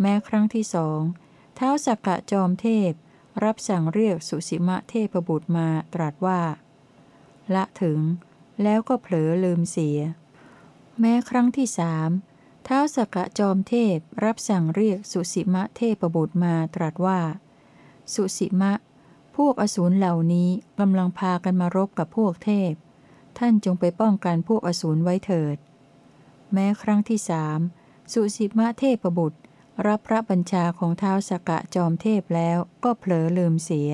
แม้ครั้งที่สองเท้าสักกะจอมเทพ รับสั่งเรียกสุสิมะเทพบุตรมาตรัสว่า ละถึง แล้วก็เผลอลืมเสีย แม้ครั้งที่สามเท้าสักกะจอมเทพ รับสั่งเรียกสุสิมะเทพบุตรมาตรัสว่า สุสิมะ พวกอสูรเหล่านี้กำลังพากันมารบกับพวกเทพ ท่านจงไปป้องกันพวกอสูรไว้เถิด แม้ครั้งที่สามสุสิมะเทพบุตร รับพระบัญชาของเท้าสกกะจอมเทพแล้วก็เผลอลืมเสีย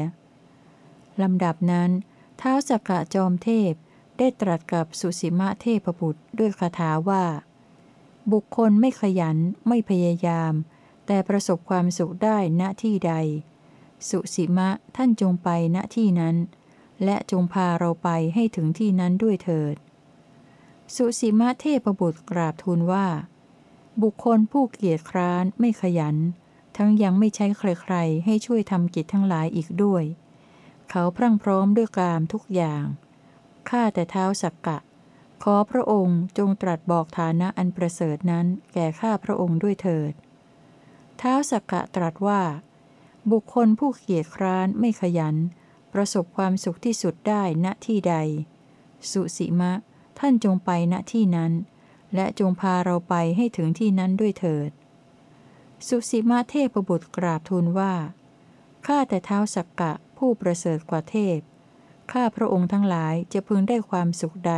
ลำดับนั้นเท้าสกกะจอมเทพได้ตรัสกับสุสิมะเทพบุตรด้วยคาถาว่า บุคคลไม่ขยันไม่พยายาม แต่ประสบความสุขได้ณที่ใด สุสิมะท่านจงไปณที่นั้น และจงพาเราไปให้ถึงที่นั้นด้วยเถิด สุสิมะเทพบุตรกราบทูลว่า บุคคลผู้เกียจคร้านไม่ขยัน ทั้งยังไม่ใช้ใครๆ ให้ช่วยทำกิจทั้งหลายอีกด้วย เขาพรั่งพร้อมด้วยกามทุกอย่างข้าแต่เท้าสักกะ ขอพระองค์จงตรัสบอกฐานะอันประเสริฐนั้น แก่ข้าพระองค์ด้วยเถิด เท้าสักกะตรัสว่า บุคคลผู้เกียจคร้านไม่ขยัน ประสบความสุขที่สุดได้ณที่ใด สุสิมะ ท่านจงไปณที่นั้น และจงพาเราไปให้ถึงที่นั้นด้วยเถิด สุสิมะเทพบุตรกราบทูลว่า ข้าแต่เท้าสักกะผู้ประเสริฐกว่าเทพ ข้าพระองค์ทั้งหลายจะพึงได้ความสุขใด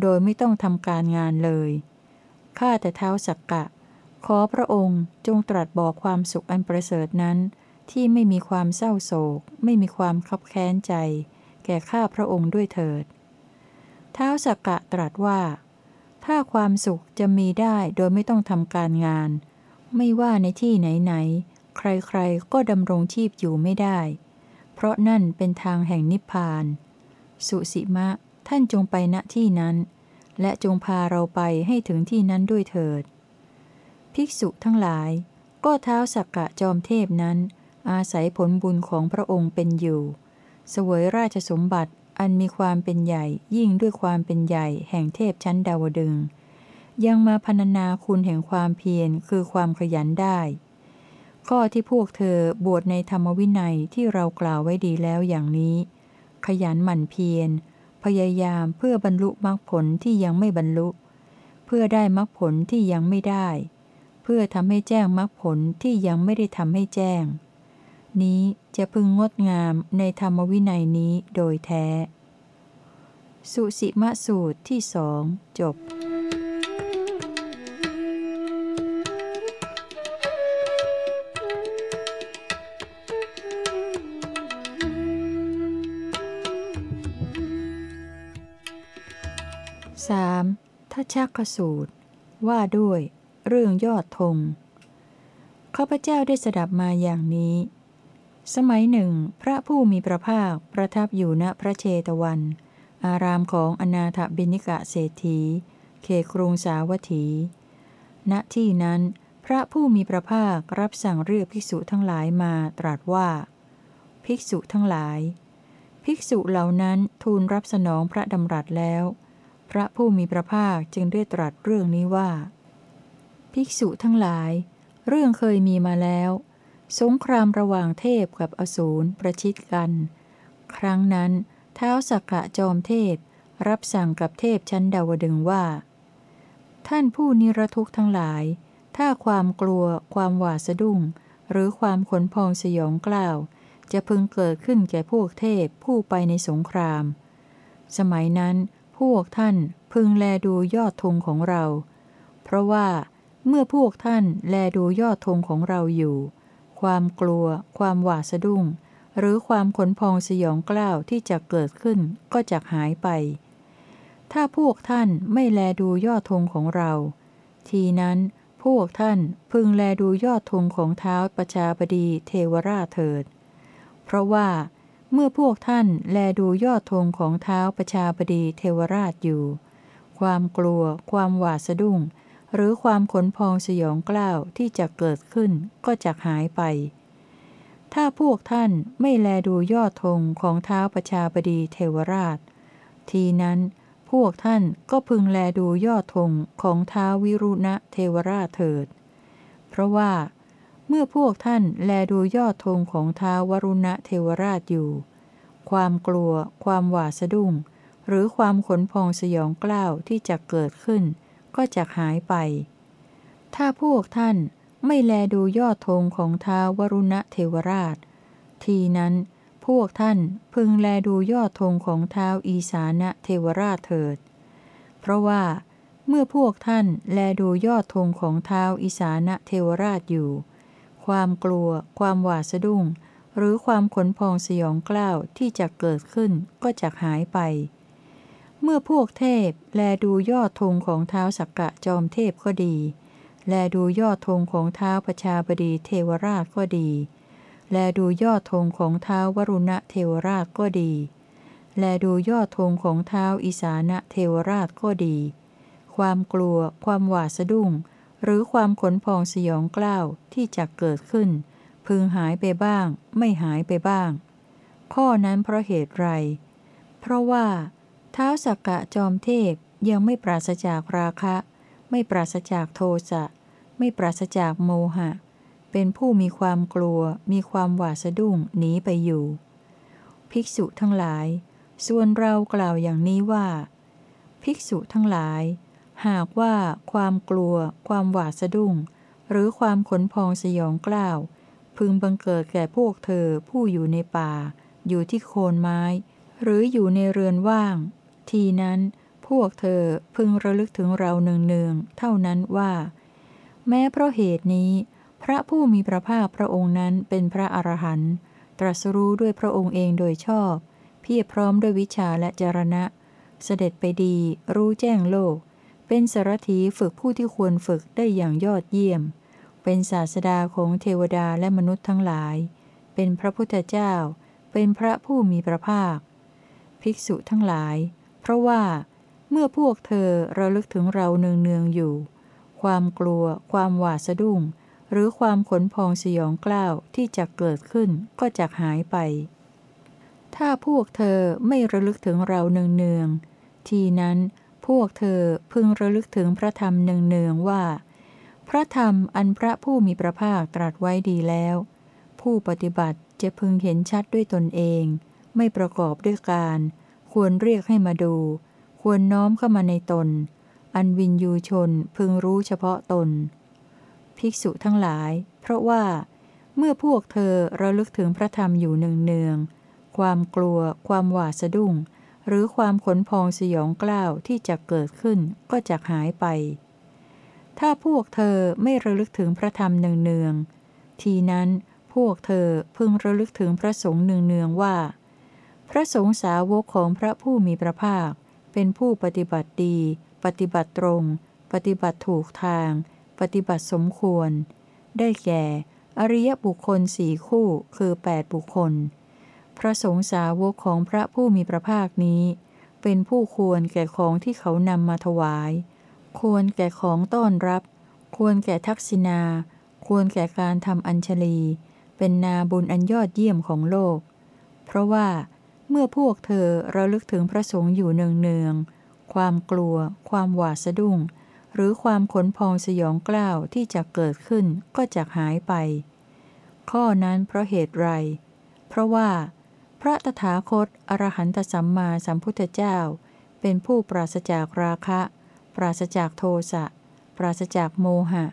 โดยไม่ต้องทำการงานเลย ข้าแต่เท้าสักกะ ขอพระองค์จงตรัสบอกความสุขอันประเสริฐนั้น ที่ไม่มีความเศร้าโศก ไม่มีความคับแค้นใจ แก่ข้าพระองค์ด้วยเถิดเท้าสักกะตรัสว่า ถ้าความสุขจะมีได้โดยไม่ต้องทำการงาน ไม่ว่าในที่ไหนๆใครๆก็ดำรงชีพอยู่ไม่ได้ เพราะนั่นเป็นทางแห่งนิพพาน สุสิมะท่านจงไปณที่นั้น และจงพาเราไปให้ถึงที่นั้นด้วยเถิด ภิกษุทั้งหลาย ก็เท้าสักกะจอมเทพนั้น อาศัยผลบุญของพระองค์เป็นอยู่ เสวยราชสมบัติอันมีความเป็นใหญ่ยิ่งด้วยความเป็นใหญ่แห่งเทพชั้นดาวดึง ยังมาพรรณนาคุณแห่งความเพียรคือความขยันได้ ข้อที่พวกเธอบวชในธรรมวินัยที่เรากล่าวไว้ดีแล้วอย่างนี้ ขยันหมั่นเพียร พยายามเพื่อบรรลุมรรคผลที่ยังไม่บรรลุ เพื่อได้มรรคผลที่ยังไม่ได้ เพื่อทำให้แจ้งมรรคผลที่ยังไม่ได้ทำให้แจ้ง นี้จะพึงงดงามในธรรมวินัยนี้โดยแท้ สุสิมสูตรที่สองจบ 3. ทัชชักสูตร ว่าด้วย เรื่องยอดธงข้าพเจ้าได้สดับมาอย่างนี้ สมัยหนึ่ง พระผู้มีพระภาคประทับอยู่ณพระเชตวัน อารามของอนาถบิณิกะเศรษฐี เขครุงสาวัตถี ณที่นั้น พระผู้มีพระภาครับสั่งเรียกภิกษุทั้งหลายมาตรัสว่า ภิกษุทั้งหลาย ภิกษุเหล่านั้นทูลรับสนองพระดำรัสแล้ว พระผู้มีพระภาคจึงได้ตรัสเรื่องนี้ว่า ภิกษุทั้งหลาย เรื่องเคยมีมาแล้ว สงครามระหว่างเทพกับอสูรประชิดกัน ครั้งนั้นเท้าสักกะจอมเทพ รับสั่งกับเทพชั้นดาวดึงว่า ท่านผู้นิรทุกข์ทั้งหลาย ถ้าความกลัว ความหวาดสะดุ้ง หรือความขนพองสยองกล้าว จะพึงเกิดขึ้นแก่พวกเทพผู้ไปในสงคราม สมัยนั้นพวกท่านพึงแลดูยอดธงของเรา เพราะว่าเมื่อพวกท่านแลดูยอดธงของเราอยู่ ความกลัว ความหวาดสะดุ้ง หรือความขนพองสยองกล้าวที่จะเกิดขึ้นก็จะหายไป ถ้าพวกท่านไม่แลดูยอดธงของเรา ทีนั้นพวกท่านพึงแลดูยอดธงของเท้าประชาบดีเทวราชเถิด เพราะว่าเมื่อพวกท่านแลดูยอดธงของเท้าประชาบดีเทวราชอยู่ ความกลัว ความหวาดสะดุ้ง หรือความขนพองสยองกล้าวที่จะเกิดขึ้นก็จะหายไป ถ้าพวกท่านไม่แลดูยอดธงของเท้าประชาบดีเทวราช ทีนั้นพวกท่านก็พึงแลดูยอดธงของเท้าวิรุณะเทวราชเถิด เพราะว่า เมื่อพวกท่านแลดูยอดธงของเท้าวรุณะเทวราชอยู่ ความกลัว ความหวาดสะดุ้ง หรือความขนพองสยองกล้าวที่จะเกิดขึ้น ก็จะหายไป ถ้าพวกท่านไม่แลดูยอดธงของท้าวรุณเทวราช ทีนั้นพวกท่านพึงแลดูยอดธงของเท้าอีสานะเทวราชเถิด เพราะว่าเมื่อพวกท่านแลดูยอดธงของเท้าอีสานะเทวราชอยู่ ความกลัว ความหวาดสะดุ้ง หรือความขนพองสยองกล้าวที่จะเกิดขึ้นก็จะหายไป เมื่อพวกเทพ แลดูยอดธงของเท้าสักกะจอมเทพก็ดี แลดูยอดธงของเท้าประชาบดีเทวราชก็ดี แลดูยอดธงของเท้าวรุณะเทวราชก็ดี แลดูยอดธงของเท้าอิสานะเทวราชก็ดี ความกลัว ความหวาดสะดุ้ง หรือความขนพองสยองกล้าวที่จะเกิดขึ้น พึงหายไปบ้าง ไม่หายไปบ้าง ข้อนั้นเพราะเหตุไร เพราะว่า ท้าสักกะจอมเทพยังไม่ปราศจากราคะ ไม่ปราศจากโทสะไม่ปราศจากโมหะ เป็นผู้มีความกลัว มีความหวาดสะดุ้งหนีไปอยู่ ภิกษุทั้งหลาย ส่วนเรากล่าวอย่างนี้ว่า ภิกษุทั้งหลาย หากว่าความกลัว ความหวาดสะดุ้ง หรือความขนพองสยองกล้าว พึงบังเกิดแก่พวกเธอผู้อยู่ในป่า อยู่ที่โคนไม้ หรืออยู่ในเรือนว่าง ทีนั้นพวกเธอพึงระลึกถึงเราเนืองๆเท่านั้นว่า แม้เพราะเหตุนี้ พระผู้มีพระภาคพระองค์นั้นเป็นพระอรหันต์ตรัสรู้ด้วยพระองค์เองโดยชอบ เพียรพร้อมด้วยวิชาและจรณะ เสด็จไปดี รู้แจ้งโลก เป็นสารถีฝึกผู้ที่ควรฝึกได้อย่างยอดเยี่ยม เป็นศาสดาของเทวดาและมนุษย์ทั้งหลาย เป็นพระพุทธเจ้า เป็นพระผู้มีพระภาค ภิกษุทั้งหลาย เพราะว่าเมื่อพวกเธอระลึกถึงเราเนืองๆอยู่ ความกลัว ความหวาดสะดุ้ง หรือความขนพองสยองกล้าวที่จะเกิดขึ้นก็จะหายไป ถ้าพวกเธอไม่ระลึกถึงเราเนืองๆ ทีนั้นพวกเธอพึงระลึกถึงพระธรรมเนืองๆว่า พระธรรมอันพระผู้มีพระภาคตรัสไว้ดีแล้ว ผู้ปฏิบัติจะพึงเห็นชัดด้วยตนเอง ไม่ประกอบด้วยการ ควรเรียกให้มาดู ควรน้อมเข้ามาในตน อันวินยูชนพึงรู้เฉพาะตน ภิกษุทั้งหลาย เพราะว่า เมื่อพวกเธอระลึกถึงพระธรรมอยู่เนืองความกลัว ความหวาดสะดุ้ง หรือความขนพองสยองกล้าวที่จะเกิดขึ้นก็จะหายไป ถ้าพวกเธอไม่ระลึกถึงพระธรรมเนืองทีนั้นพวกเธอพึงระลึกถึงพระสงฆ์เนืองว่า พระสงฆ์สาวกของพระผู้มีพระภาค เป็นผู้ปฏิบัติดี ปฏิบัติตรง ปฏิบัติถูกทาง ปฏิบัติสมควร ได้แก่ อริยบุคคลสี่คู่คือ 8 บุคคล พระสงฆ์สาวกของพระผู้มีพระภาคนี้ เป็นผู้ควรแก่ของที่เขานำมาถวาย ควรแก่ของต้อนรับ ควรแก่ทักษิณา ควรแก่การทำอัญชลี เป็นนาบุญอันยอดเยี่ยมของโลก เพราะว่า เมื่อพวกเธอระลึกถึงพระสงฆ์อยู่เนืองๆ ความกลัว ความหวาดสะดุ้ง หรือความขนพองสยองกล้าวที่จะเกิดขึ้นก็จะหายไป ข้อนั้นเพราะเหตุไร เพราะว่า พระตถาคตอรหันตสัมมาสัมพุทธเจ้า เป็นผู้ปราศจากราคะ ปราศจากโทสะ ปราศจากโมหะ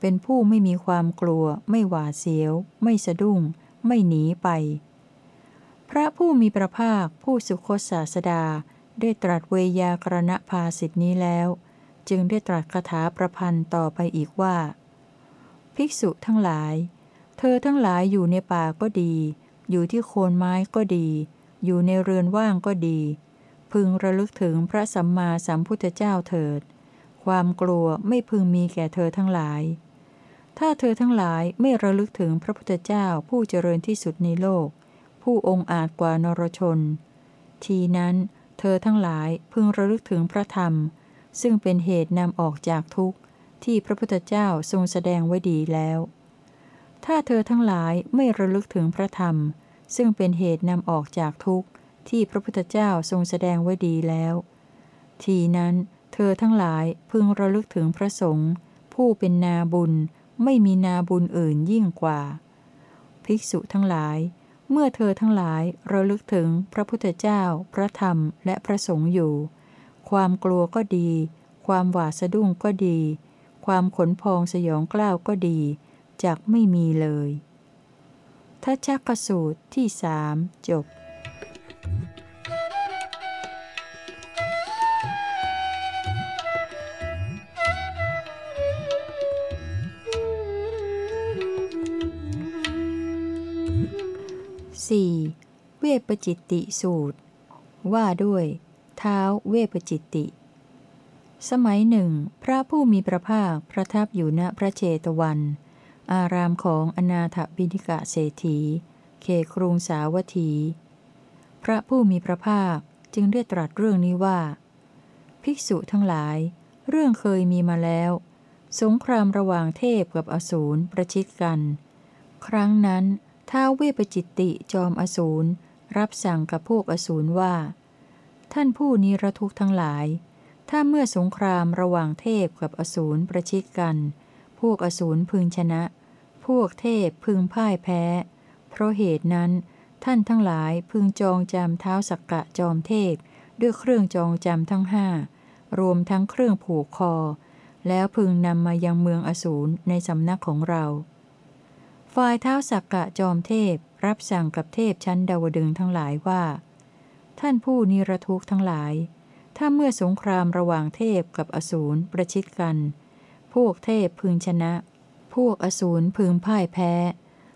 เป็นผู้ไม่มีความกลัว ไม่หวาดเสียว ไม่สะดุ้ง ไม่หนีไป พระผู้มีพระภาคผู้สุคตศาสดา ได้ตรัสเวยากรณภาสิทธินี้แล้ว จึงได้ตรัสคาถาประพันธ์ต่อไปอีกว่า ภิกษุทั้งหลาย เธอทั้งหลายอยู่ในป่าก็ดี อยู่ที่โคนไม้ก็ดี อยู่ในเรือนว่างก็ดี พึงระลึกถึงพระสัมมาสัมพุทธเจ้าเถิด ความกลัวไม่พึงมีแก่เธอทั้งหลาย ถ้าเธอทั้งหลายไม่ระลึกถึงพระพุทธเจ้าผู้เจริญที่สุดในโลก ผู้องค์อาจกว่านรชน ทีนั้นเธอทั้งหลายพึงระลึกถึงพระธรรม ซึ่งเป็นเหตุนำออกจากทุกข์ ที่พระพุทธเจ้าทรงแสดงไว้ดีแล้ว ถ้าเธอทั้งหลายไม่ระลึกถึงพระธรรม ซึ่งเป็นเหตุนำออกจากทุกข์ ที่พระพุทธเจ้าทรงแสดงไว้ดีแล้ว ทีนั้นเธอทั้งหลายพึงระลึกถึงพระสงฆ์ผู้เป็นนาบุญไม่มีนาบุญอื่นยิ่งกว่า ภิกษุทั้งหลาย เมื่อเธอทั้งหลายระลึกถึงพระพุทธเจ้า พระธรรม และพระสงฆ์อยู่ ความกลัวก็ดี ความหวาดสะดุ้งก็ดี ความขนพองสยองกล้าวก็ดีจักไม่มีเลยทัชชกสูตรที่สามจบ 4. เวปจิตติสูตร ว่าด้วย เท้าเวปจิตติ สมัยหนึ่ง พระผู้มีพระภาคประทับอยู่ณพระเจตวัน อารามของอนาถบิณิกะเศรษฐี เขครุงสาวัตถี พระผู้มีพระภาคจึงได้ตรัสเรื่องนี้ว่า ภิกษุทั้งหลาย เรื่องเคยมีมาแล้ว สงครามระหว่างเทพกับอสูรประชิดกัน ครั้งนั้น ท้าวเวปจิตติจอมอสูรรับสั่งกับพวกอสูรว่า ท่านผู้นิรทุกทั้งหลาย ถ้าเมื่อสงครามระหว่างเทพกับอสูรประชิดกัน พวกอสูรพึงชนะ พวกเทพพึงพ่ายแพ้ เพราะเหตุนั้น ท่านทั้งหลายพึงจองจำเท้าสักกะจอมเทพ ด้วยเครื่องจองจำทั้งห้ารวมทั้งเครื่องผูกคอ แล้วพึงนำมายังเมืองอสูรในสำนักของเรา ฝ่ายเท้าสักกะจอมเทพรับสั่งกับเทพชั้นดาวดึงทั้งหลายว่า ท่านผู้นิรทุกข์ทั้งหลาย ถ้าเมื่อสงครามระหว่างเทพกับอสูรประชิดกัน พวกเทพพึงชนะ พวกอสูรพึงพ่ายแพ้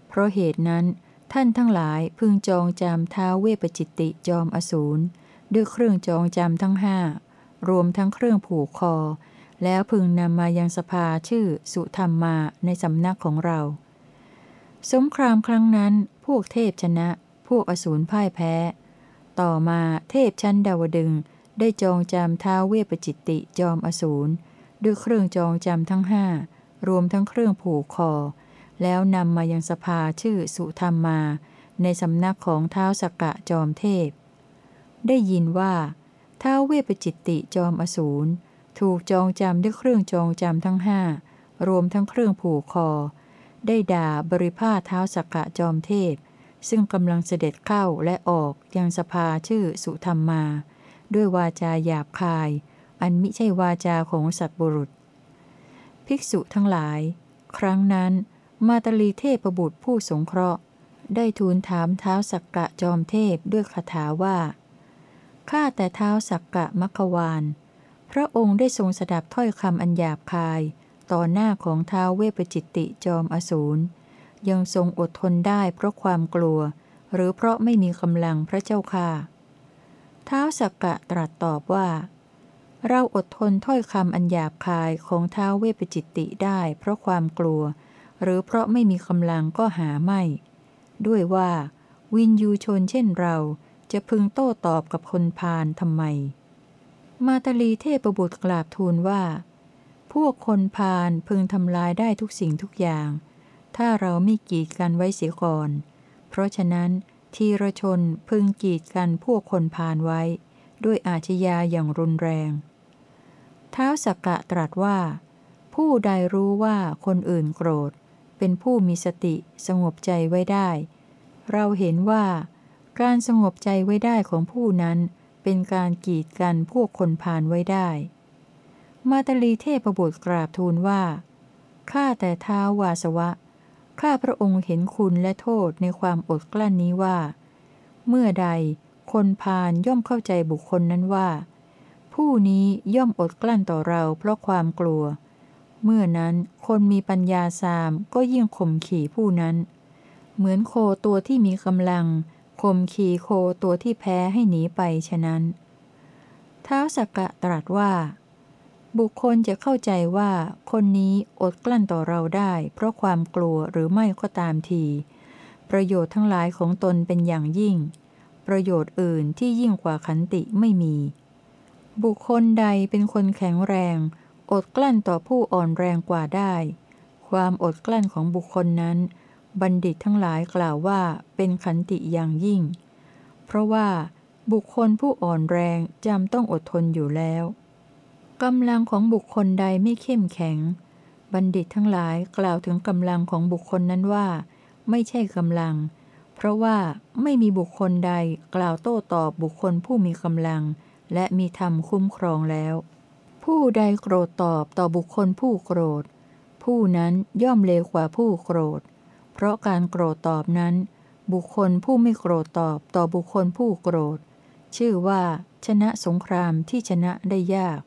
เพราะเหตุนั้นท่านทั้งหลายพึงจองจำเท้าเวปจิตติจอมอสูรด้วยเครื่องจองจำทั้งห้ารวมทั้งเครื่องผูกคอ แล้วพึงนำมายังสภาชื่อสุธรรมมาในสำนักของเรา สงครามครั้งนั้น พวกเทพชนะ พวกอสูรพ่ายแพ้ ต่อมาเทพชั้นดาวดึงได้จองจำท้าเวปจิตติจอมอสูรด้วยเครื่องจองจำทั้งห้ารวมทั้งเครื่องผูกคอ แล้วนำมายังสภาชื่อสุธรรมมา ในสำนักของท้าสกกะจอมเทพ ได้ยินว่าท้าเวปจิตติจอมอสูรถูกจองจำด้วยเครื่องจองจำทั้งห้ารวมทั้งเครื่องผูกคอ ได้ด่าบริพาเท้าสักกะจอมเทพ ซึ่งกำลังเสด็จเข้าและออกยังสภาชื่อสุธรรมมา ด้วยวาจาหยาบคาย อันมิใช่วาจาของสัตบุรุษ ภิกษุทั้งหลาย ครั้งนั้น มาตลีเทพบุตรผู้สงเคราะห์ ได้ทูลถามเท้าสักกะจอมเทพด้วยคาถาว่าข้าแต่เท้าสักกะมัควาน พระองค์ได้ทรงสดับถ้อยคำอันหยาบคาย ต่อหน้าของท้าวเวปจิตติจอมอสูร ยังทรงอดทนได้เพราะความกลัว หรือเพราะไม่มีกำลังพระเจ้าค่ะท้าวสักกะตรัสตอบว่า เราอดทนถ้อยคำอันหยาบคายของท้าวเวปจิตติได้ เพราะความกลัว หรือเพราะไม่มีกำลังก็หาไม่ ด้วยว่า วินยูชนเช่นเราจะพึงโต้ตอบกับคนพาลทำไมมาตลีเทพบุตรกราบทูลว่า พวกคนพาลพึงทำลายได้ทุกสิ่งทุกอย่าง ถ้าเราไม่กีดกันไว้เสียก่อน เพราะฉะนั้น ทีรชนพึงกีดกันพวกคนพาลไว้ ด้วยอาชญาอย่างรุนแรง เท้าสักกะตรัสว่า ผู้ใดรู้ว่าคนอื่นโกรธ เป็นผู้มีสติสงบใจไว้ได้ เราเห็นว่า การสงบใจไว้ได้ของผู้นั้น เป็นการกีดกันพวกคนพาลไว้ได้ มาตลีเทพบุตรกราบทูลว่า ข้าแต่เท้าวาสวะ ข้าพระองค์เห็นคุณและโทษในความอดกลั้นนี้ว่า เมื่อใดคนพาลย่อมเข้าใจบุคคลนั้นว่า ผู้นี้ย่อมอดกลั้นต่อเราเพราะความกลัว เมื่อนั้นคนมีปัญญาสามก็ยิ่งข่มขี่ผู้นั้น เหมือนโคตัวที่มีกำลังข่มขี่โคตัวที่แพ้ให้หนีไปฉะนั้น เท้าสักกะตรัสว่า บุคคลจะเข้าใจว่าคนนี้อดกลั้นต่อเราได้ เพราะความกลัวหรือไม่ก็ตามที ประโยชน์ทั้งหลายของตนเป็นอย่างยิ่ง ประโยชน์อื่นที่ยิ่งกว่าขันติไม่มี บุคคลใดเป็นคนแข็งแรง อดกลั้นต่อผู้อ่อนแรงกว่าได้ ความอดกลั้นของบุคคลนั้น บัณฑิตทั้งหลายกล่าวว่าเป็นขันติอย่างยิ่ง เพราะว่าบุคคลผู้อ่อนแรงจำต้องอดทนอยู่แล้ว กำลังของบุคคลใดไม่เข้มแข็ง บัณฑิตทั้งหลายกล่าวถึงกำลังของบุคคลนั้นว่า ไม่ใช่กำลัง เพราะว่าไม่มีบุคคลใดกล่าวโต้ตอบบุคคลผู้มีกำลัง และมีธรรมคุ้มครองแล้ว ผู้ใดโกรธตอบต่อบุคคลผู้โกรธ ผู้นั้นย่อมเลวกว่าผู้โกรธ เพราะการโกรธตอบนั้น บุคคลผู้ไม่โกรธตอบต่อบุคคลผู้โกรธ ชื่อว่า ชนะสงครามที่ชนะได้ยาก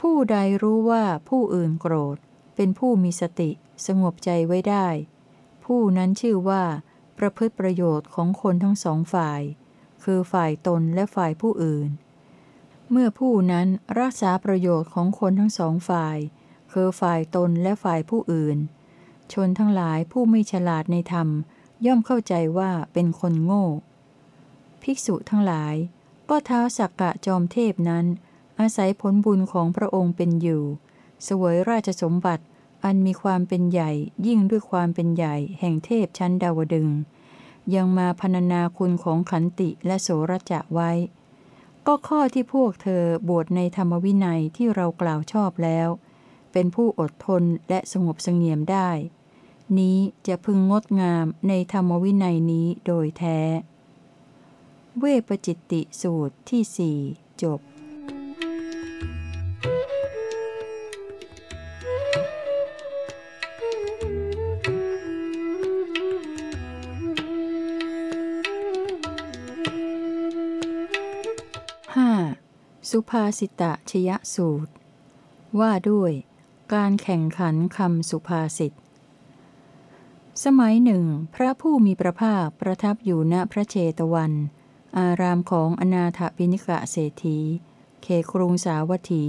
ผู้ใดรู้ว่าผู้อื่นโกรธ เป็นผู้มีสติ สงบใจไว้ได้ ผู้นั้นชื่อว่า ประพฤติประโยชน์ของคนทั้งสองฝ่าย คือฝ่ายตนและฝ่ายผู้อื่น เมื่อผู้นั้นรักษาประโยชน์ของคนทั้งสองฝ่าย คือฝ่ายตนและฝ่ายผู้อื่น ชนทั้งหลายผู้ไม่ฉลาดในธรรม ย่อมเข้าใจว่าเป็นคนโง่ ภิกษุทั้งหลาย ก็เท้าสักกะจอมเทพนั้น อาศัยผลบุญของพระองค์เป็นอยู่สวยราชสมบัติ อันมีความเป็นใหญ่ยิ่งด้วยความเป็นใหญ่แห่งเทพชั้นดาวดึง ยังมาพรรณนาคุณของขันติและโสรจะไว้ ก็ข้อที่พวกเธอบวชในธรรมวินัยที่เรากล่าวชอบแล้ว เป็นผู้อดทนและสงบสงเงียมได้ นี้จะพึงงดงามในธรรมวินัยนี้โดยแท้ เวปจิตติสูตรที่สี่จบ สุภาสิตะชยสูตร ว่าด้วย การแข่งขันคำสุภาษิต สมัยหนึ่ง พระผู้มีพระภาคประทับอยู่ณพระเชตวัน อารามของอนาถปิณิกะเศรษฐี เขครุงสาวัตถี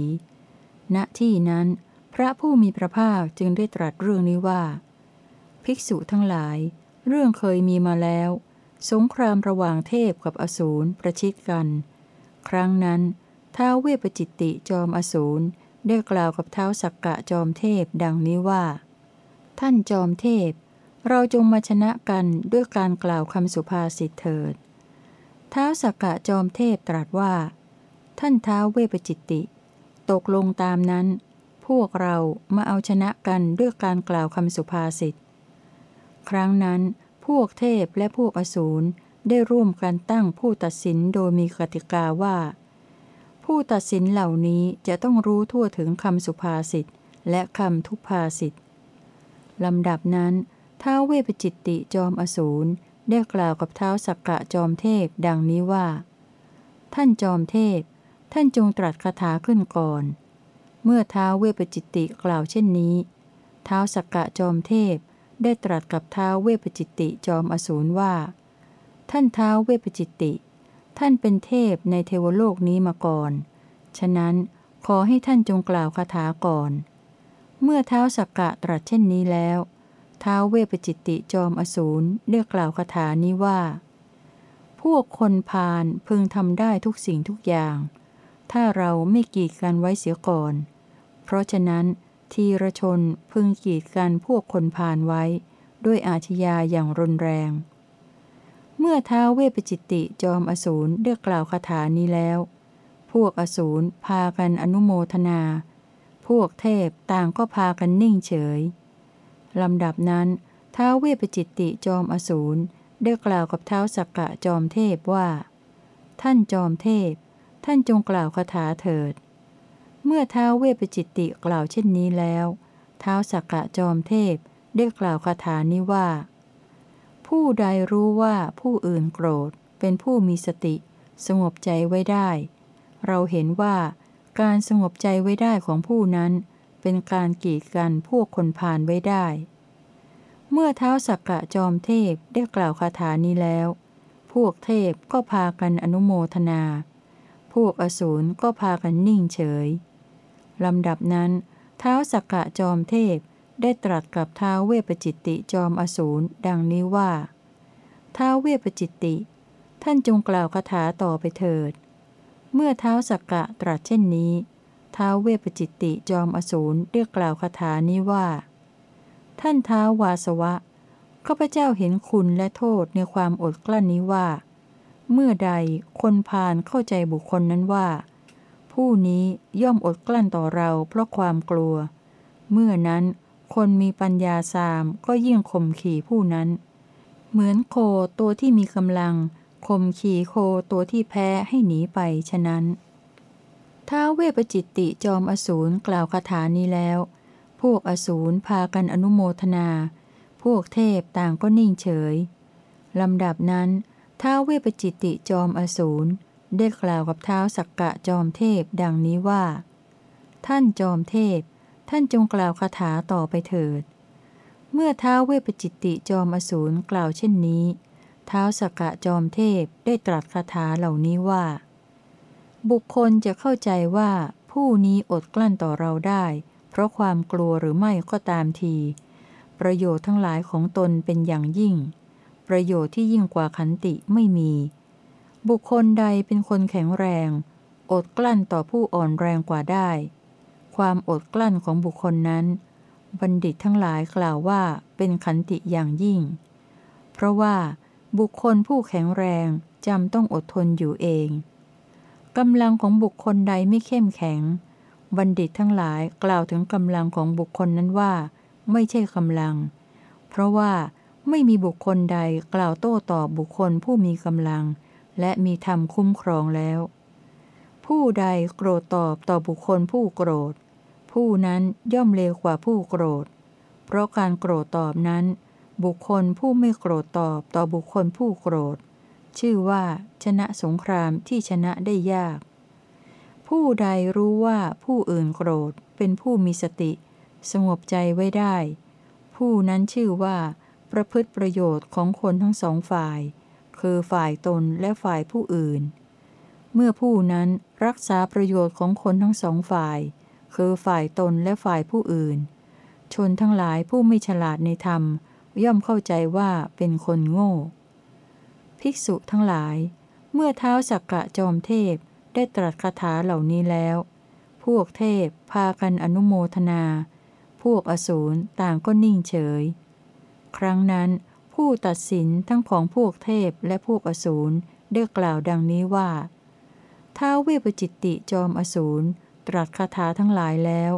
ณที่นั้น พระผู้มีพระภาคจึงได้ตรัสเรื่องนี้ว่า ภิกษุทั้งหลาย เรื่องเคยมีมาแล้ว สงครามระหว่างเทพกับอสูรประชิดกัน ครั้งนั้นท้าวเวปจิตติจอมอสูรได้กล่าวกับเท้าสักกะจอมเทพดังนี้ว่า ท่านจอมเทพ เราจงมาชนะกันด้วยการกล่าวคำสุภาษิตเถิด เท้าสักกะจอมเทพตรัสว่า ท่านเท้าเวปจิตติ ตกลงตามนั้น พวกเรามาเอาชนะกันด้วยการกล่าวคำสุภาษิต ครั้งนั้น พวกเทพและพวกอสูรได้ร่วมกันตั้งผู้ตัดสินโดยมีกติกาว่า ผู้ตัดสินเหล่านี้จะต้องรู้ทั่วถึงคำสุภาษิตและคำทุพภาษิตลำดับนั้นท้าวเวปจิตติจอมอสูรได้กล่าวกับเท้าสักกะจอมเทพดังนี้ว่า ท่านจอมเทพ ท่านจงตรัสคาถาขึ้นก่อน เมื่อเท้าเวปจิตติกล่าวเช่นนี้ เท้าสักกะจอมเทพได้ตรัสกับเท้าเวปจิตติจอมอสูรว่า ท่านเท้าเวปจิตติ ท่านเป็นเทพในเทวโลกนี้มาก่อน ฉะนั้นขอให้ท่านจงกล่าวคาถาก่อน เมื่อเท้าสักกะตรัสเช่นนี้แล้วเท้าเวปจิตติจอมอสูรเรียกกล่าวคาถานี้ว่า พวกคนพาลพึงทำได้ทุกสิ่งทุกอย่าง ถ้าเราไม่กีดกันไว้เสียก่อน เพราะฉะนั้น ทีระชนพึงกีดกันพวกคนพาลไว้ ด้วยอาชญาอย่างรุนแรง เมื่อท้าวเวปจิตติจอมอสูรได้กล่าวคาถานี้แล้ว พวกอสูรพากันอนุโมทนา พวกเทพต่างก็พากันนิ่งเฉยลำดับนั้นท้าวเวปจิตติจอมอสูรได้กล่าวกับเท้าสักกะจอมเทพว่า ท่านจอมเทพ ท่านจงกล่าวคาถาเถิด เมื่อเท้าเวปจิตติกล่าวเช่นนี้แล้วเท้าสักกะจอมเทพได้กล่าวคาถานี้ว่า ผู้ใดรู้ว่าผู้อื่นโกรธเป็นผู้มีสติ สงบใจไว้ได้ เราเห็นว่าการสงบใจไว้ได้ของผู้นั้น เป็นการกีดกันพวกคนผ่านไว้ได้ เมื่อเท้าสักกะจอมเทพได้กล่าวคาถานี้แล้ว พวกเทพก็พากันอนุโมทนา วกอสูรก็พากันนิ่งเฉย ลำดับนั้น เท้าสักกะจอมเทพได้ตรัสกับท้าวเวปจิตติจอมอสูรดังนี้ว่า ท้าวเวปจิตติ ท่านจงกล่าวคาถาต่อไปเถิด เมื่อเท้าสักกะตรัสเช่นนี้ ท้าวเวปจิตติจอมอสูรเรียกกล่าวคาถานี้ว่า ท่านท้าววาสวะข้าพเจ้าเห็นคุณและโทษในความอดกลั้นนี้ว่า เมื่อใดคนพาลเข้าใจบุคคลนั้นว่า ผู้นี้ย่อมอดกลั้นต่อเราเพราะความกลัว เมื่อนั้นคนมีปัญญาสามก็ยิ่งข่มขี่ผู้นั้น เหมือนโคตัวที่มีกำลังข่มขี่โคตัวที่แพ้ให้หนีไปฉะนั้นท้าเวปจิตติจอมอสูรกล่าวคาถานี้แล้ว พวกอสูรพากันอนุโมทนา พวกเทพต่างก็นิ่งเฉยลำดับนั้น ท้าวเวปจิติจอมอสูรได้กล่าวกับเท้าสักกะจอมเทพดังนี้ว่า ท่านจอมเทพ ท่านจงกล่าวคาถาต่อไปเถิด เมื่อเท้าเวปจิตติจอมอสูรกล่าวเช่นนี้ เท้าสักกะจอมเทพได้ตรัสคาถาเหล่านี้ว่า บุคคลจะเข้าใจว่าผู้นี้อดกลั้นต่อเราได้ เพราะความกลัวหรือไม่ก็ตามที ประโยชน์ทั้งหลายของตนเป็นอย่างยิ่ง ประโยชน์ที่ยิ่งกว่าขันติไม่มี บุคคลใดเป็นคนแข็งแรง อดกลั้นต่อผู้อ่อนแรงกว่าได้ ความอดกลั้นของบุคคลนั้น บัณฑิตทั้งหลายกล่าวว่าเป็นขันติอย่างยิ่ง เพราะว่าบุคคลผู้แข็งแรงจำต้องอดทนอยู่เองกำลังของบุคคลใดไม่เข้มแข็ง บัณฑิตทั้งหลายกล่าวถึงกำลังของบุคคลนั้นว่า ไม่ใช่กำลัง เพราะว่า ไม่มีบุคคลใดกล่าวโต้ตอบบุคคลผู้มีกำลัง และมีธรรมคุ้มครองแล้ว ผู้ใดโกรธตอบต่อบุคคลผู้โกรธ ผู้นั้นย่อมเลวกว่าผู้โกรธ เพราะการโกรธตอบนั้น บุคคลผู้ไม่โกรธตอบต่อบุคคลผู้โกรธ ชื่อว่าชนะสงครามที่ชนะได้ยาก ผู้ใดรู้ว่าผู้อื่นโกรธเป็นผู้มีสติ สงบใจไว้ได้ ผู้นั้นชื่อว่า ประพฤติประโยชน์ของคนทั้งสองฝ่าย คือฝ่ายตนและฝ่ายผู้อื่น เมื่อผู้นั้นรักษาประโยชน์ของคนทั้งสองฝ่าย คือฝ่ายตนและฝ่ายผู้อื่น ชนทั้งหลายผู้ไม่ฉลาดในธรรม ย่อมเข้าใจว่าเป็นคนโง่ ภิกษุทั้งหลาย เมื่อเท้าสักกะจอมเทพได้ตรัสคาถาเหล่านี้แล้ว พวกเทพพากันอนุโมทนา พวกอสูรต่างก็นิ่งเฉย ครั้งนั้น ผู้ตัดสินทั้งของพวกเทพและพวกอสูรได้กล่าวดังนี้ว่าท้าเวปจิตติจอมอสูรตรัสคาถาทั้งหลายแล้ว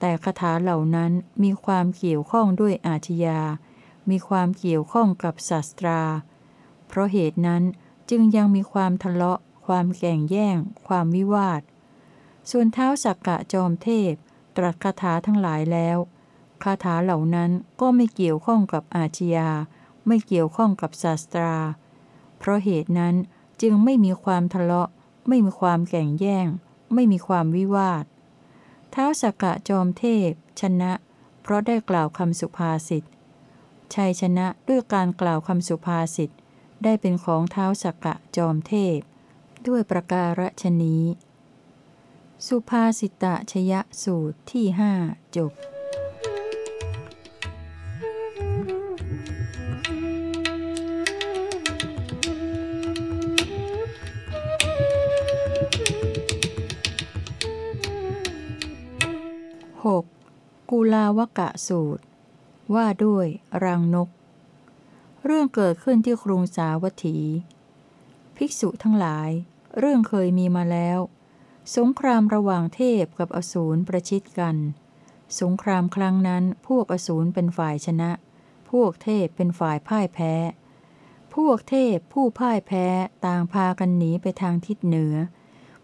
แต่คาถาเหล่านั้นมีความเกี่ยวข้องด้วยอาชญา มีความเกี่ยวข้องกับศาสตรา เพราะเหตุนั้นจึงยังมีความทะเลาะ ความแก่งแย่ง ความวิวาท ส่วนเท้าสักกะจอมเทพ ตรัสคาถาทั้งหลายแล้ว คาถาเหล่านั้นก็ไม่เกี่ยวข้องกับอาชญา ไม่เกี่ยวข้องกับศาสตรา เพราะเหตุนั้นจึงไม่มีความทะเลาะ ไม่มีความแก่งแย่ง ไม่มีความวิวาท เท้าสกกะจอมเทพ ชนะ เพราะได้กล่าวคำสุภาษิต ชัยชนะด้วยการกล่าวคำสุภาษิต ได้เป็นของเท้าสกกะจอมเทพ ด้วยประการฉนี้ สุภาษิตะชยะสูตรที่หจบ กุลาวกะสูตร ว่าด้วยรังนก เรื่องเกิดขึ้นที่กรุงสาวัตถี ภิกษุทั้งหลาย เรื่องเคยมีมาแล้ว สงครามระหว่างเทพกับอสูรประชิดกัน สงครามครั้งนั้นพวกอสูรเป็นฝ่ายชนะ พวกเทพเป็นฝ่ายพ่ายแพ้ พวกเทพผู้พ่ายแพ้ต่างพากันหนีไปทางทิศเหนือ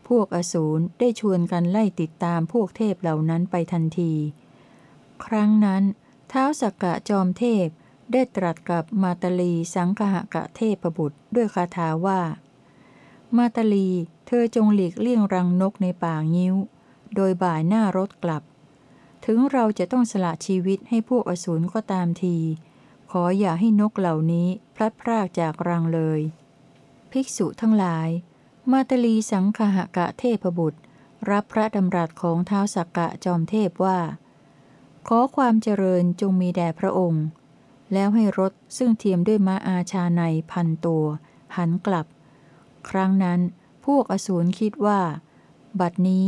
พวกอสูรได้ชวนกันไล่ติดตามพวกเทพเหล่านั้นไปทันที ครั้งนั้นท้าวสักกะจอมเทพได้ตรัสกับมาตลีสังคหกะเทพบุตรด้วยคาถาว่า มาตลีเธอจงหลีกเลี่ยงรังนกในป่างิ้ว โดยบ่ายหน้ารถกลับ ถึงเราจะต้องสละชีวิตให้พวกอสูรก็ตามที ขออย่าให้นกเหล่านี้พลัดพรากจากรังเลย ภิกษุทั้งหลาย มาตลีสังคหกะเทพบุตร รับพระดำรัสของเท้าสักกะจอมเทพว่า ขอความเจริญจงมีแด่พระองค์ แล้วให้รถซึ่งเทียมด้วยม้าอาชาในพันตัว หันกลับ ครั้งนั้นพวกอสูรคิดว่า บัดนี้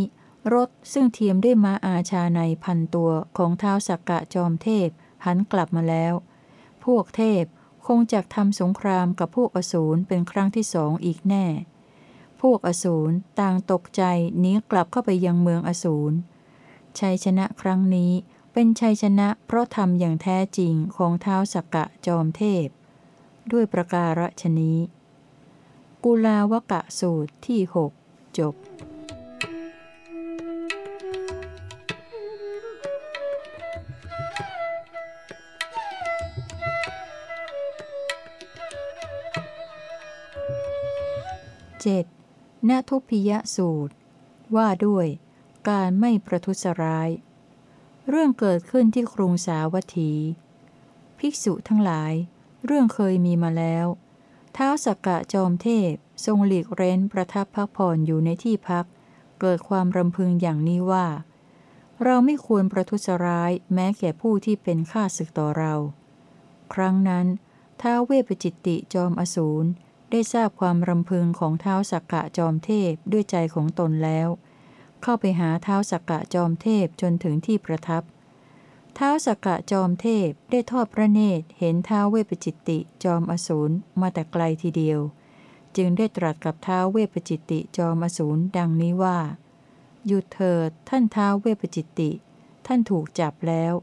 รถซึ่งเทียมด้วยม้าอาชาในพันตัวของเท้าสักกะจอมเทพ หันกลับมาแล้วพพวกเทพคงจะทำสงครามกับพวกอสูรเป็นครั้งที่สองอีกแน่ พวกอสูรต่างตกใจหนีกลับเข้าไปยังเมืองอสูรชัยชนะครั้งนี้ เป็นชัยชนะเพราะทำอย่างแท้จริงของเท้าสักกะจอมเทพ ด้วยประการฉนี้ กุลาวกะสูตรที่หกจบเจ็ณทุพิยสูตร ว่าด้วยการไม่ประทุษร้าย เรื่องเกิดขึ้นที่กรุงสาวัตถี ภิกษุทั้งหลาย เรื่องเคยมีมาแล้วเท้าสักกะจอมเทพทรงหลีกเร้นประทับพักผ่อนอยู่ในที่พัก เกิดความรำพึงอย่างนี้ว่า เราไม่ควรประทุษร้ายแม้แก่ผู้ที่เป็นข้าศึกต่อเรา ครั้งนั้นท้าวเวปจิตติจอมอสูรได้ทราบความรำพึงของเท้าสักกะจอมเทพด้วยใจของตนแล้ว เข้าไปหาเท้าสักกะจอมเทพจนถึงที่ประทับ เท้าสักกะจอมเทพได้ทอดพระเนตรเห็นเท้าเวปจิตติจอมอสูรมาแต่ไกลทีเดียว จึงได้ตรัสกับเท้าเวปจิตติจอมอสูรดังนี้ว่าหยุดเถิดท่านเท้าเวปจิตติ ท่านถูกจับแล้ว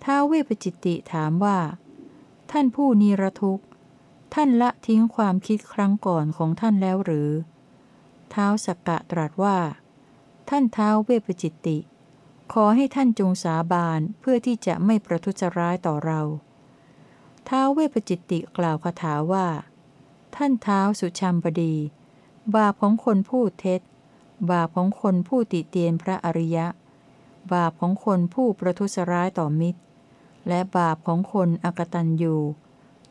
เท้าเวปจิตติถามว่า ท่านผู้นีรทุกข์ ท่านละทิ้งความคิดครั้งก่อนของท่านแล้วหรือ เท้าสกกะตรัสว่า ท่านเท้าเวปจิตติ ขอให้ท่านจงสาบานเพื่อที่จะไม่ประทุษร้ายต่อเรา เท้าเวปจิตติกล่าวคาถาว่า ท่านเท้าสุชัมบดี บาปของคนพูดเท็จ บาปของคนผู้ติเตียนพระอริยะ บาปของคนผู้ประทุษร้ายต่อมิตร และบาปของคนอกตันยู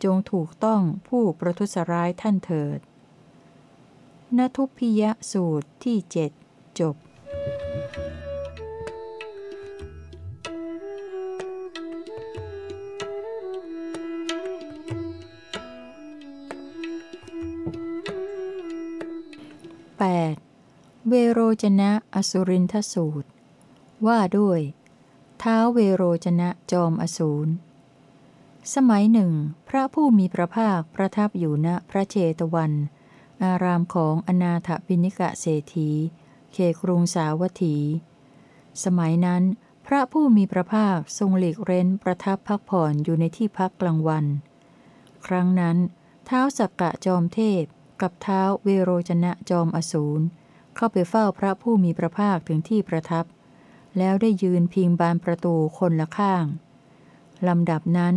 จงถูกต้องผู้ประทุษร้ายท่านเถิดนทุพิยสูตรที่เจ็ด 8. เวโรจนะอสุรินทสูตร ว่าด้วยเท้าเวโรจนะจอมอสูร สมัยหนึ่ง พระผู้มีพระภาคประทับอยู่ณพระเชตวัน อารามของอนาถบินิกะเศรษฐี เขกรุงสาวัตถี สมัยนั้น พระผู้มีพระภาคทรงหลีกเร้นประทับพักผ่อนอยู่ในที่พักกลางวัน ครั้งนั้น เท้าสักกะจอมเทพ กับเท้าเวโรจนะจอมอสูรเข้าไปเฝ้าพระผู้มีพระภาคถึงที่ประทับ แล้วได้ยืนพิงบานประตูคนละข้าง ลำดับนั้น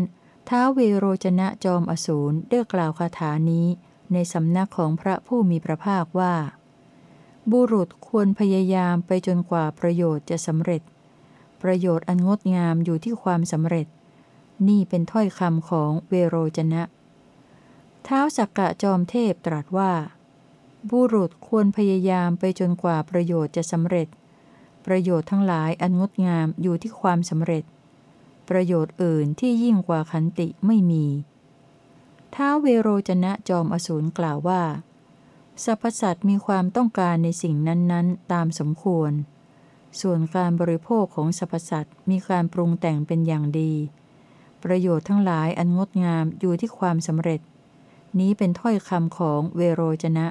ท้าเวโรจนะจอมอสูรได้กล่าวคาถานี้ในสำนักของพระผู้มีพระภาคว่า บุรุษควรพยายามไปจนกว่าประโยชน์จะสำเร็จ ประโยชน์อันงดงามอยู่ที่ความสำเร็จ นี่เป็นถ้อยคำของเวโรจนะเท้าสักกะจอมเทพตรัสว่า บุรุษควรพยายามไปจนกว่าประโยชน์จะสำเร็จ ประโยชน์ทั้งหลายอันงดงามอยู่ที่ความสำเร็จ ประโยชน์อื่นที่ยิ่งกว่าขันติไม่มีท้าเวโรจนะจอมอสูรกล่าวว่า สรรพสัตว์มีความต้องการในสิ่งนั้นๆ ตามสมควร ส่วนการบริโภคของสรรพสัตว์มีการปรุงแต่งเป็นอย่างดี ประโยชน์ทั้งหลายอันงดงามอยู่ที่ความสำเร็จ นี้เป็นถ้อยคำของเวโรจนะ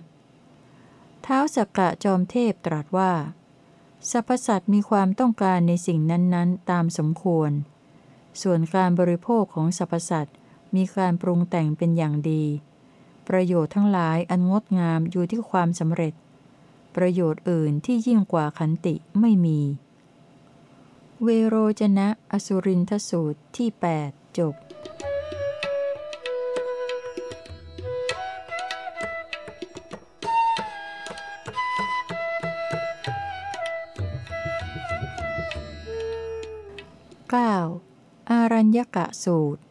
เท้าสักกะจอมเทพตรัสว่า สรรพสัตว์มีความต้องการในสิ่งนั้นๆ ตามสมควร ส่วนการบริโภคของสรรพสัตว์มีการปรุงแต่งเป็นอย่างดี ประโยชน์ทั้งหลายอันงดงามอยู่ที่ความสำเร็จ ประโยชน์อื่นที่ยิ่งกว่าขันติไม่มี เวโรจนะ อสุรินทสูตรที่ 8 จบเก้าอารัญญกะสูตร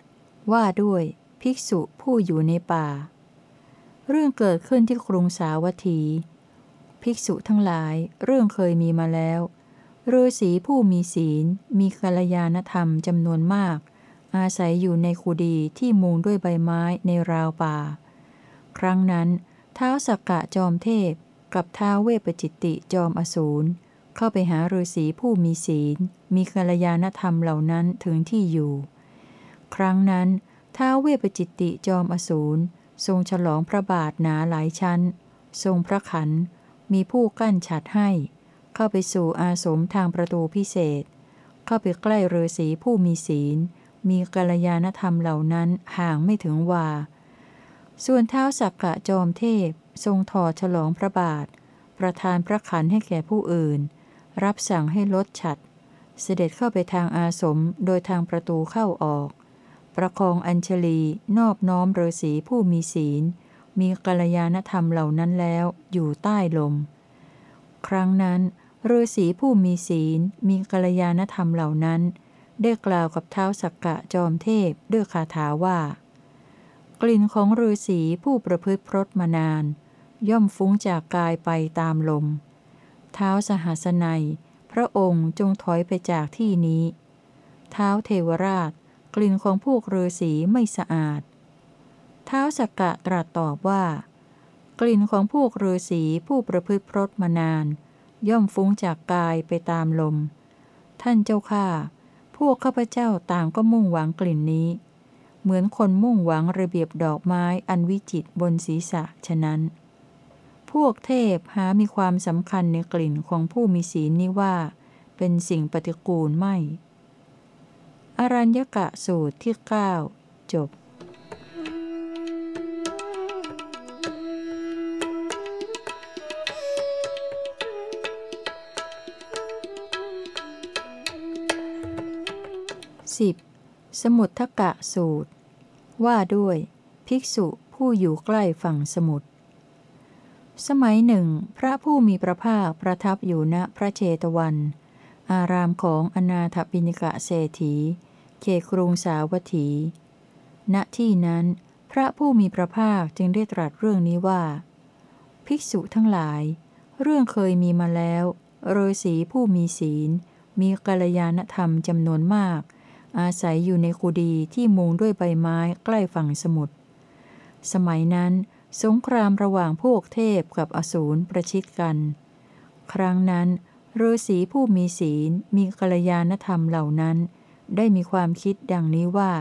ว่าด้วยภิกษุผู้อยู่ในป่า เรื่องเกิดขึ้นที่กรุงสาวัตถี ภิกษุทั้งหลาย เรื่องเคยมีมาแล้วฤาษีผู้มีศีล มีกัลยาณธรรมจำนวนมาก อาศัยอยู่ในคูดีที่มุงด้วยใบไม้ในราวป่า ครั้งนั้น เท้าสักกะจอมเทพ กับเท้าเวปจิตติจอมอสูร เข้าไปหาฤาษีผู้มีศีล มีกัลยาณธรรมเหล่านั้นถึงที่อยู่ ครั้งนั้นเท้าเวปจิตติจอมอสูร ทรงฉลองพระบาทหนาหลายชั้น ทรงพระขัน มีผู้กั้นฉัดให้ เข้าไปสู่อาสมทางประตูพิเศษ เข้าไปใกล้เรือสีผู้มีศีล มีกัลยาณธรรมเหล่านั้นห่างไม่ถึงวา ส่วนเท้าสักกะจอมเทพ ทรงถอดฉลองพระบาท ประทานพระขันให้แก่ผู้อื่น รับสั่งให้ลดฉัด เสด็จเข้าไปทางอาสมโดยทางประตูเข้าออก ประคองอัญชลีนอบน้อมเรือสีผู้มีศีล มีกัลยาณธรรมเหล่านั้นแล้วอยู่ใต้ลม ครั้งนั้นฤาษีผู้มีศีล มีกัลยาณธรรมเหล่านั้น ได้กล่าวกับเท้าสักกะจอมเทพด้วยคาถาว่า กลิ่นของฤาษีผู้ประพฤติพรตมานาน ย่อมฟุ้งจากกายไปตามลม เท้าสหัสนัย พระองค์จงถอยไปจากที่นี้ เท้าเทวราช กลิ่นของพวกฤาษีไม่สะอาด เท้าสักกะตรัสตอบว่า กลิ่นของพวกฤาษีผู้ประพฤติพรตมานาน ย่อมฟุ้งจากกายไปตามลม ท่านเจ้าข้าพวกข้าพเจ้าต่างก็มุ่งหวังกลิ่นนี้ เหมือนคนมุ่งหวังระเบียบดอกไม้อันวิจิตบนศีรษะฉะนั้น พวกเทพหามีความสำคัญในกลิ่นของผู้มีศีลนี้ว่า เป็นสิ่งปฏิกูลไม่ อรัญญกะสูตรที่ 9 จบ 10. สมุททกะสูตร ว่าด้วย ภิกษุผู้อยู่ใกล้ฝั่งสมุทรสมัยหนึ่ง พระผู้มีพระภาคประทับอยู่ณพระเชตวัน อารามของอนาถปิณิกะเศรษฐี เขตกรุงสาวัตถี ณที่นั้น พระผู้มีพระภาคจึงได้ตรัสเรื่องนี้ว่า ภิกษุทั้งหลาย เรื่องเคยมีมาแล้วฤาษีผู้มีศีล มีกัลยาณธรรมจำนวนมาก อาศัยอยู่ในกุดีที่มุงด้วยใบไม้ใกล้ฝั่งสมุทรสมัยนั้น สงครามระหว่างพวกเทพกับอสูรประชิดกัน ครั้งนั้นฤาษีผู้มีศีลมีกัลยาณธรรมเหล่านั้น ได้มีความคิดดังนี้ว่า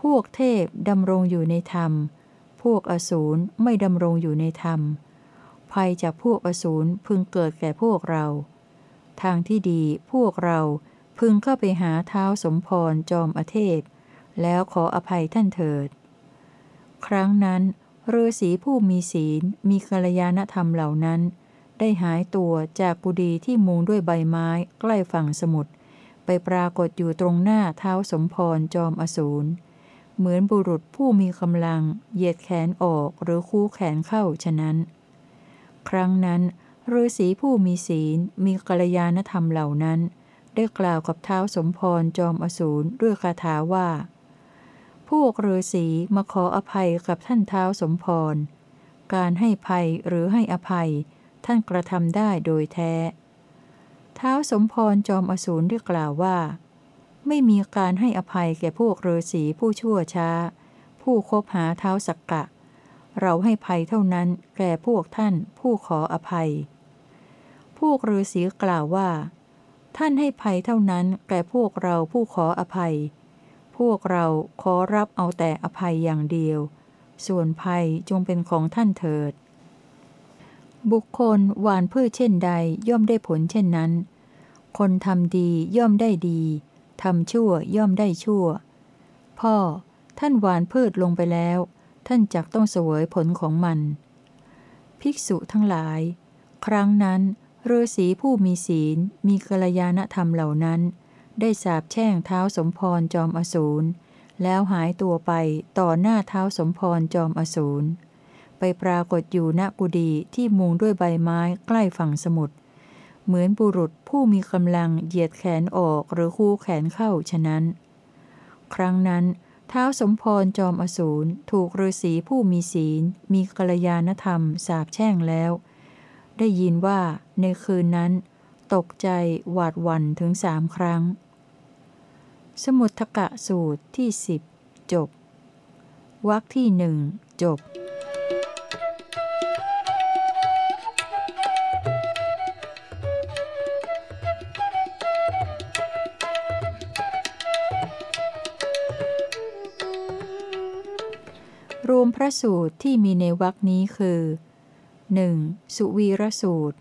พวกเทพดำรงอยู่ในธรรม พวกอสูรไม่ดำรงอยู่ในธรรม ภัยจากพวกอสูรพึงเกิดแก่พวกเรา ทางที่ดีพวกเราพึงเข้าไปหาเท้าสมพรจอมอเทพ แล้วขออภัยท่านเถิด ครั้งนั้นฤาษีผู้มีศีลมีกัลยาณธรรมเหล่านั้น ได้หายตัวจากกุดีที่มุงด้วยใบไม้ใกล้ฝั่งสมุทร ไปปรากฏอยู่ตรงหน้าเท้าสมพรจอมอสูร เหมือนบุรุษผู้มีกำลัง เหยียดแขนออกหรือคู่แขนเข้าฉะนั้น ครั้งนั้นฤาษีผู้มีศีลมีกัลยาณธรรมเหล่านั้น ได้กล่าวกับเท้าสมพรจอมอสูรด้วยคาถาว่า พวกฤาษีมาขออภัยกับท่านเท้าสมพร การให้ภัยหรือให้อภัย ท่านกระทำได้โดยแท้ ท้าสมพรจอมอสูรได้กล่าวว่า ไม่มีการให้อภัยแก่พวกฤาษีผู้ชั่วช้า ผู้คบหาเท้าสักกะ เราให้ภัยเท่านั้นแก่พวกท่านผู้ขออภัย พวกฤาษีกล่าวว่า ท่านให้ภัยเท่านั้นแก่พวกเราผู้ขออภัย พวกเราขอรับเอาแต่อภัยอย่างเดียว ส่วนภัยจงเป็นของท่านเถิด บุคคลหวานพืชเช่นใดย่อมได้ผลเช่นนั้น คนทำดีย่อมได้ดี ทำชั่วย่อมได้ชั่ว พ่อ ท่านหวานพืชลงไปแล้ว ท่านจักต้องเสวยผลของมัน ภิกษุทั้งหลาย ครั้งนั้นฤาษีผู้มีศีลมีกัลยาณธรรมเหล่านั้น ได้สาบแช่งเท้าสมพรจอมอสูรแล้วหายตัวไปต่อหน้าเท้าสมพรจอมอสูร ไปปรากฏอยู่ณกุดีที่มุงด้วยใบไม้ใกล้ฝั่งสมุทรเหมือนบุรุษผู้มีกำลังเหยียดแขนออกหรือคู่แขนเข้าฉะนั้น ครั้งนั้นเท้าสมพรจอมอสูรถูกฤาษีผู้มีศีล มีกัลยาณธรรม สาบแช่งแล้ว ได้ยินว่าในคืนนั้น ตกใจหวาดหวั่นถึงสามครั้ง สมุทกะสูตรที่สิบจบวรรคที่หนึ่งจบ ระสูตรที่มีในวรคนี้คือ 1. สุวีรสูตร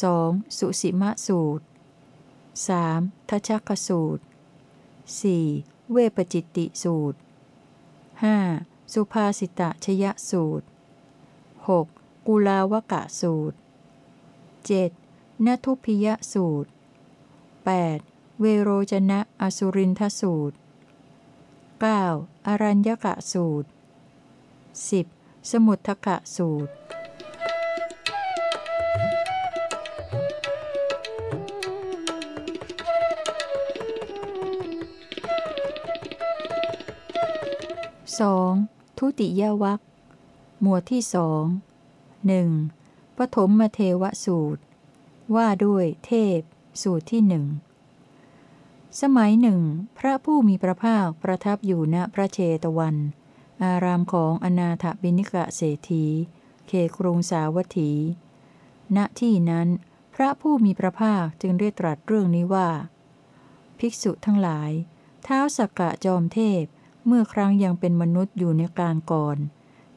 2. สุสิมะสูตร 3. ทัชกสูตร 4. เวปจิตติสูตร 5. สุภาสิตะชยสูตร 6. กุลาวกะสูตร 7. นทุพิยสูตร 8. เวโรจนะอสุรินทสูตร 9. อรัญญกะสูตร 10. สมุทกะสูตร 2. ทุติยวัคหมวดที่สองหนึ่งปฐมมเทวสูตร ว่าด้วยเทพ สูตรที่หนึ่งสมัยหนึ่ง พระผู้มีพระภาคประทับอยู่ณพระเชตวัน อารามของอนาถบิณิกะเศรษฐีเคกรุงสาวัตถี ณ ที่นั้น พระผู้มีพระภาคจึงได้ตรัสเรื่องนี้ว่า ภิกษุทั้งหลาย เท้าสักกะจอมเทพ เมื่อครั้งยังเป็นมนุษย์อยู่ในการก่อน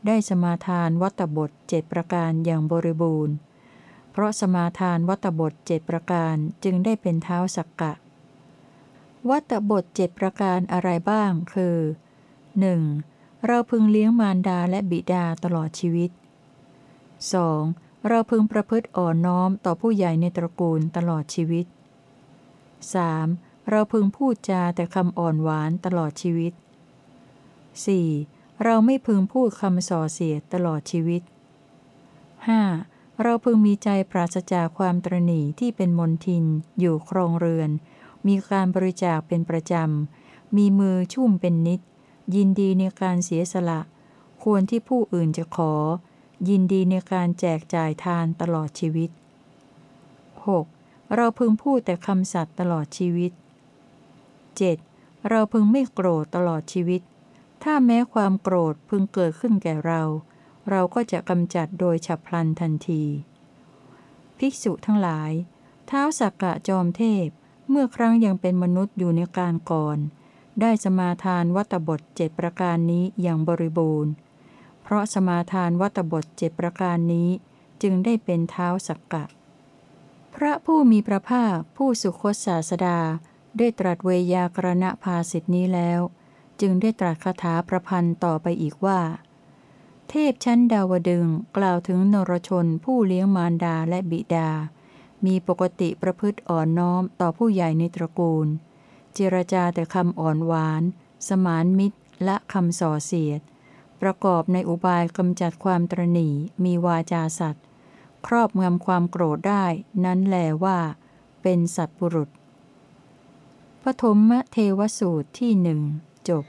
ได้สมาทานวัตบทเจ็ดประการอย่างบริบูรณ์ เพราะสมาทานวัตบทเจ็ดประการจึงได้เป็นเท้าสักกะ วัตบทเจ็ดประการอะไรบ้างคือ 1. เราพึงเลี้ยงมารดาและบิดาตลอดชีวิต 2. เราพึงประพฤติอ่อนน้อมต่อผู้ใหญ่ในตระกูลตลอดชีวิต 3. เราพึงพูดจาแต่คำอ่อนหวานตลอดชีวิต 4. เราไม่พึงพูดคำส่อเสียดตลอดชีวิต 5. เราพึงมีใจปราศจากความตรณีที่เป็นมนทิน อยู่ครองเรือน มีการบริจาคเป็นประจำ มีมือชุ่มเป็นนิด ยินดีในการเสียสละ ควรที่ผู้อื่นจะขอ ยินดีในการแจกจ่ายทานตลอดชีวิต 6. เราพึงพูดแต่คำสัตย์ตลอดชีวิต 7. เราพึงไม่โกรธตลอดชีวิต ถ้าแม้ความโกรธพึงเกิดขึ้นแก่เรา เราก็จะกำจัดโดยฉับพลันทันที ภิกษุทั้งหลาย เท้าสักกะจอมเทพ เมื่อครั้งยังเป็นมนุษย์อยู่ในการก่อน ได้สมาทานวัตบทเจ็ดประการนี้อย่างบริบูรณ์ เพราะสมาทานวัตบทเจ็ดประการนี้จึงได้เป็นเท้าสักกะ พระผู้มีพระภาคผู้สุคตศาสดา ได้ตรัสเวยากรณภาสิทธินี้แล้ว จึงได้ตรัสคาถาประพันธ์ต่อไปอีกว่า เทพชั้นดาวดึงกล่าวถึงนรชนผู้เลี้ยงมารดาและบิดา มีปกติประพฤติอ่อนน้อมต่อผู้ใหญ่ในตระกูล เจรจาแต่คำอ่อนหวาน สมานมิตรและคำส่อเสียด ประกอบในอุบายกำจัดความตรณีมีวาจาสัตว์ครอบงำความโกรธได้ นั้นแลว่า เป็นสัตบุรุษ ปฐมเทวสูตรที่หนึ่งจบ